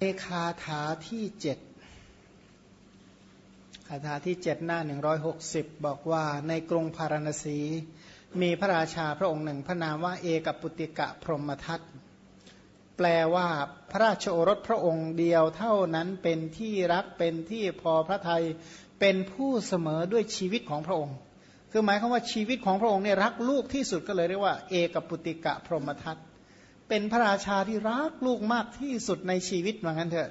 เอคาถาที่เจ็ดคาถาที่เจ็ดหน้าหนึ่งร้อยหกสิบบอกว่าในกรุงพาราณสี มีพระราชาพระองค์หนึ่ง พระนามว่าเอกปุติกะพรหมทัตแปลว่าพระราชโอรสพระองค์เดียวเท่านั้นเป็นที่รักเป็นที่พอพระทัยเป็นผู้เสมอด้วยชีวิตของพระองค์ คือหมายความว่าชีวิตของพระองค์เนี่ยรักลูกที่สุดก็เลยเรียกว่า เอกปุติกะพรหมทัต เป็นพระราชาที่รักลูกมากที่สุดในชีวิตว่างั้นเถอะ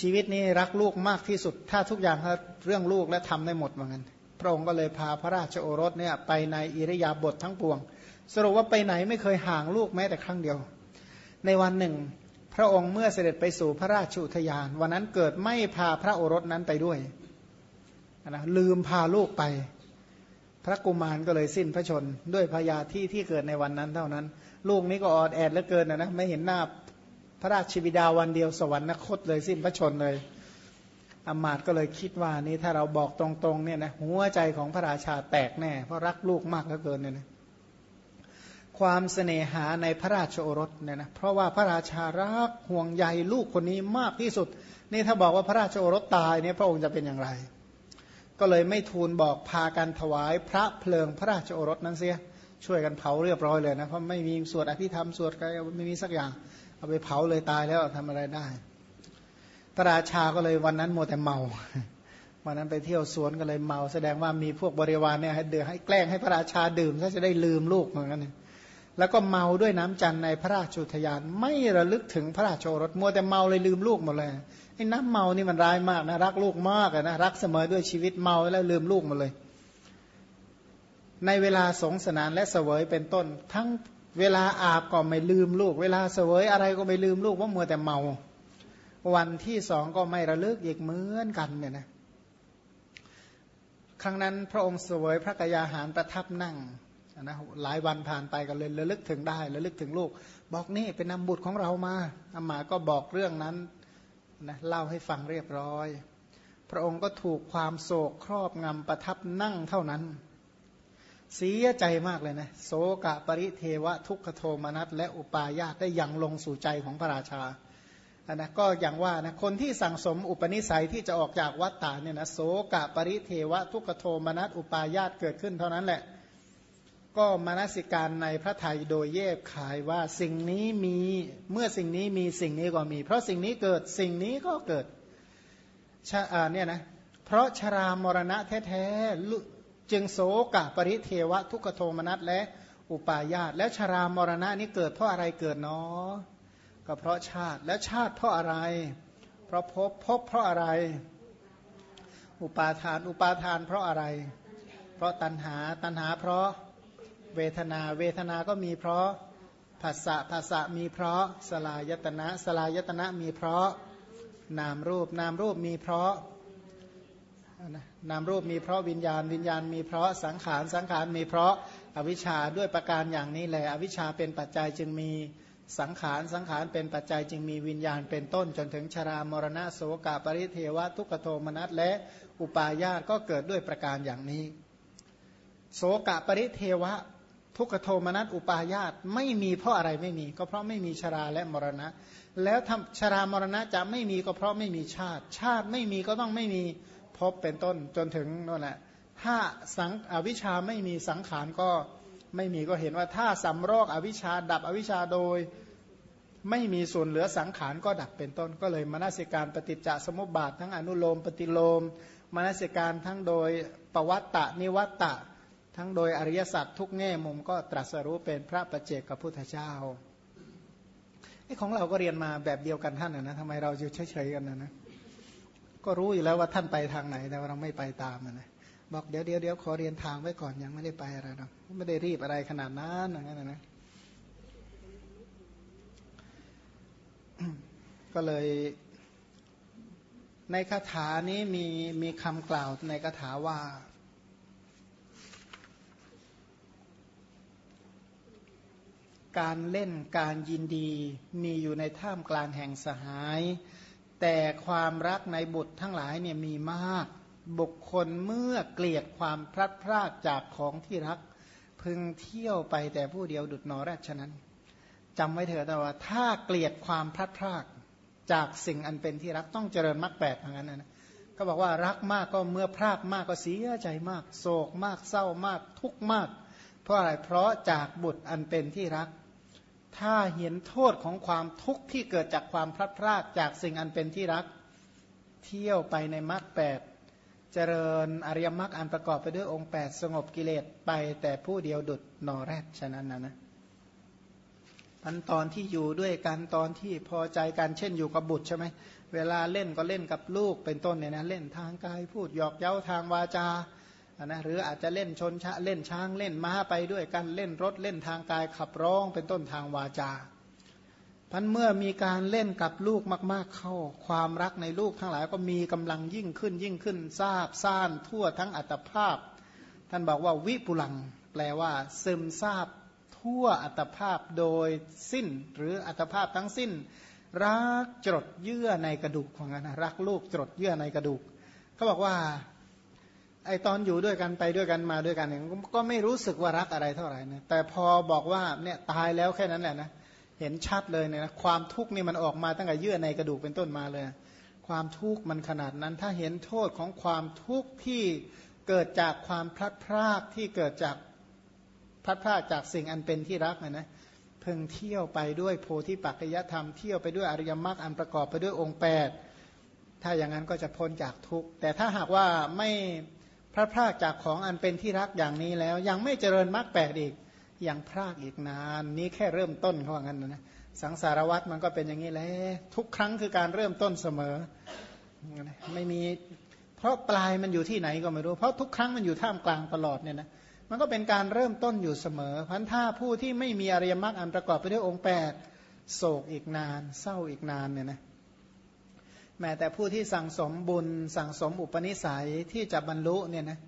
ชีวิตนี้รักลูกมากที่สุด ถ้าทุกอย่างเรื่องลูกและทำได้หมดว่างั้นพระองค์ก็เลยพาพระราชโอรสเนี่ยไปในอิริยาบถททั้งปวง สรุปว่าไปไหนไม่เคยห่างลูกแม้แต่ครั้งเดียว ในวันหนึ่ง พระองค์เมื่อเสด็จไปสู่พระราชอุทยาน วันนั้นเกิดไม่พาพระโอรสนั้นไปด้วยนะลืมพาลูกไป พระกุมารก็เลยสิ้นพระชน ด้วยพยาธิที่เกิดในวันนั้นเท่านั้น ลูกนี้ก็ออดแอดเหลือเกินนะนะไม่เห็นหน้าพระราชบิดาวันเดียวสวรรคตเลยสิ้นพระชนเลยอมาตก็เลยคิดว่านี่ถ้าเราบอกตรงๆเนี่ยนะหัวใจของพระราชาแตกแน่ เพราะรักลูกมากเหลือเกินเนี่ยนะความเสน่หาในพระราชโอรสเนี่ยนะเพราะว่าพระราชารักห่วงใยลูกคนนี้มากที่สุด นี่ถ้าบอกว่าพระราชโอรสตายเนี่ยพระองค์จะเป็นอย่างไร ก็เลยไม่ทูลบอกพากันถวายพระเพลิงพระราชโอรสนั้นเสีย ช่วยกันเผาเรียบร้อยเลยนะเพราะไม่มีสวดอภิธรรมสวดอะไรไม่มีสักอย่าง เอาไปเผาเลยตายแล้วทำอะไรได้พระราชาก็เลยวันนั้นโมแต่เมาวันนั้นไปเที่ยวสวนก็เลยเมา แสดงว่ามีพวกบริวารเนี่ยให้เดือให้แกล้งให้พระราชาดื่มถ้าจะได้ลืมลูกเหมือนกัน แล้วก็เมาด้วยน้ำจันในพระราชุทยาน ไม่ระลึกถึงพระราชโอรสมัวแต่เมาเลยลืมลูกหมดเลยไอ้น้ำเมานี่มันร้ายมากนะรักลูกมากนะรักเสมอด้วยชีวิตเมาแล้วลืมลูกหมดเลย ในเวลาสงสนานและเสวยเป็นต้น ทั้งเวลาอาบก็ไม่ลืมลูก เวลาเสวยอะไรก็ไม่ลืมลูกว่ามัวแต่เมา วันที่สองก็ไม่ระลึกอีกเหมือนกันเนี่ยนะครั้งนั้นพระองค์เสวยพระกยาหารประทับนั่ง นะหลายวันผ่านไปก็เลยระลึกถึงได้ระลึกถึงลูก บอกนี่เป็นนำบุตรของเรามาอามาก็บอกเรื่องนั้นนะเล่าให้ฟังเรียบร้อย พระองค์ก็ถูกความโศกครอบงำประทับนั่งเท่านั้นเสียใจมากเลยนะโสกะปริเทวะทุกขโทมนัสและอุปาญาตได้ยังลงสู่ใจของพระราชาอันนะก็อย่างว่านะคนที่สั่งสมอุปนิสัยที่จะออกจากวัฏฏาเนี่ยนะโสกะปริเทวะทุกขโทมนัสอุปาญาตเกิดขึ้นเท่านั้นแหละ ก็มนสิการในพระไทยโดยเย็บขายว่าสิ่งนี้มีเมื่อสิ่งนี้มีสิ่งนี้ก็มี เพราะสิ่งนี้เกิดสิ่งนี้ก็เกิดชาเนี่ยนะเพราะชรามรณะแท้ๆจึงโสกะปริเทวะทุกโทมนัสและอุปาญาตแล้วชรามรณะนี้เกิดเพราะอะไรเกิดเนาะก็เพราะชาติแล้วชาติเพราะอะไร เพราะพบพบเพราะอะไร อุปาทานอุปาทานเพราะอะไร เพราะตัณหาตัณหาเพราะ เวทนา เวทนาก็มีเพราะภาษะภาษะมีเพราะสลายตนะสลายตนะมีเพราะนามรูป นามรูปมีเพราะนามรูปมีเพราะวิญญาณ วิญญาณมีเพราะสังขารสังขารมีเพราะอวิชชาด้วยประการอย่างนี้แหละอวิชชาเป็นปัจจัยจึงมีสังขารสังขารเป็นปัจจัยจึงมีวิญญาณเป็นต้น จนถึงชรามรณะโสกาปริเทวะทุกโทมนัสและอุปาญาตก็เกิดด้วยประการอย่างนี้ โสกาปริเทวะ ทุกขโทมนัสอุปาญาตไม่มีเพราะอะไรไม่มี ก็เพราะไม่มีชราและมรณะ แล้วชรามรณะจะไม่มีก็เพราะไม่มีชาติ ชาติไม่มีก็ต้องไม่มีพบเป็นต้นจนถึงนั่นแหละถ้าสังอวิชาไม่มีสังขารก็ไม่มีก็เห็นว่าถ้าสำรอกอวิชาดับอวิชาโดย ไม่มีส่วนเหลือสังขารก็ดับเป็นต้น ก็เลยมนสิการปฏิจจสมุปบาททั้งอนุโลม ปฏิโลมมนสิการทั้งโดยปวัตตะนิวัตตะ ทั้งโดยอริยสัจทุกแง่มุมก็ตรัสรู้เป็นพระประเจกกับพุทธเจ้าไอ้ของเราก็เรียนมาแบบเดียวกันท่านนะทำไมเราอยู่เฉยๆกันนะนะก็รู้อยู่แล้วว่าท่านไปทางไหนแต่ว่าเราไม่ไปตามนะบอกเดี๋ยวเดี๋ยวเดี๋ยวขอเรียนทางไว้ก่อนยังไม่ได้ไปอะไรหรอกไม่ได้รีบอะไรขนาดนั้นอย่างนั้นนะก็เลยในคาถานี้มีมีคำกล่าวในคาถาว่า การเล่นการยินดีมีอยู่ในท่ามกลางแห่งสหาย แต่ความรักในบุตรทั้งหลายเนี่ยมีมาก บุคคลเมื่อเกลียดความพลัดพรากจากของที่รัก พึงเที่ยวไปแต่ผู้เดียวดุดนอแรกฉะนั้นจำไว้เถอะแต่ว่า ถ้าเกลียดความพลัดพรากจากสิ่งอันเป็นที่รักต้องเจริญมรรคแปดทางนั้นนะก็บอกว่ารักมากก็เมื่อพรากมากก็เสียใจมาก โศกมากเศร้ามาก ทุกข์มาก เพราะอะไรเพราะจากบุตรอันเป็นที่รัก ถ้าเห็นโทษของความทุกข์ที่เกิดจากความพลัดพรากจากสิ่งอันเป็นที่รัก เที่ยวไปในมรรคแปดเจริญอริยมรรคอันประกอบไปด้วยองค์แปดสงบกิเลสไปแต่ผู้เดียวดุดนอแรดฉะนั้นนะนะอันตอนที่อยู่ด้วยกันตอนที่พอใจกันเช่นอยู่กับบุตรใช่ไหมเวลาเล่นก็เล่นกับลูกเป็นต้นเนี่ยนะเล่นทางกายพูดหยอกเย้าทางวาจา นะหรืออาจจะเล่นชนชะเล่นช้างเล่นม้าไปด้วยกันเล่นรถเล่นทางกายขับร้องเป็นต้นทางวาจาพันเมื่อมีการเล่นกับลูกมาก ๆเข้า ความรักในลูกทั้งหลายก็มีกำลังยิ่งขึ้นยิ่งขึ้นทราบซ่านทั่วทั้งอัตภาพ ท่านบอกว่าวิปุลัง แปลว่า ซึมทราบทั่วอัตภาพโดยสิ้น หรืออัตภาพทั้งสิ้น รักจดเยื่อในกระดูกของกันนะรักลูกจดเยื่อในกระดูกเขาบอกว่า ไอตอนอยู่ด้วยกันไปด้วยกันมาด้วยกันเนี่ยก็ไม่รู้สึกว่ารักอะไรเท่าไหร่นะแต่พอบอกว่าเนี่ยตายแล้วแค่นั้นแหละนะเห็นชัดเลยเนี่ยนะความทุกข์นี่มันออกมาตั้งแต่เยื่อในกระดูกเป็นต้นมาเลย ความทุกข์มันขนาดนั้นถ้าเห็นโทษของความทุกข์ที่เกิดจากความพลัดพรากที่เกิดจากพลัดพรากจากสิ่งอันเป็นที่รักนะนะเพิ่งเที่ยวไปด้วยโพธิปัจจยธรรมเที่ยวไปด้วยอริยมรรคอันประกอบไปด้วยองค์แปดถ้าอย่างนั้นก็จะพ้นจากทุกข์แต่ถ้าหากว่าไม่ พลัดพรากจากของอันเป็นที่รักอย่างนี้แล้ว ยังไม่เจริญมรรคแปดอีกยังพรากอีกนาน นี้แค่เริ่มต้นเขาว่างั้นนะสังสารวัตรมันก็เป็นอย่างนี้แหละทุกครั้งคือการเริ่มต้นเสมอ ไม่มีเพราะปลายมันอยู่ที่ไหนก็ไม่รู้ เพราะทุกครั้งมันอยู่ท่ามกลางตลอดเนี่ยนะมันก็เป็นการเริ่มต้นอยู่เสมอพันธะผู้ที่ไม่มีอริยมรรคอันประกอบไปด้วยองค์แปดโศกอีกนาน เศร้าอีกนานเนี่ยนะ แม้แต่ผู้ที่สั่งสมบุญ สั่งสมอุปนิสัยที่จะบรรลุเนี่ยนะ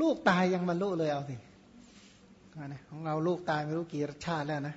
ลูกตายยังบรรลุเลยเอาสิของเราลูกตายไม่รู้กี่ชาติแล้วนะ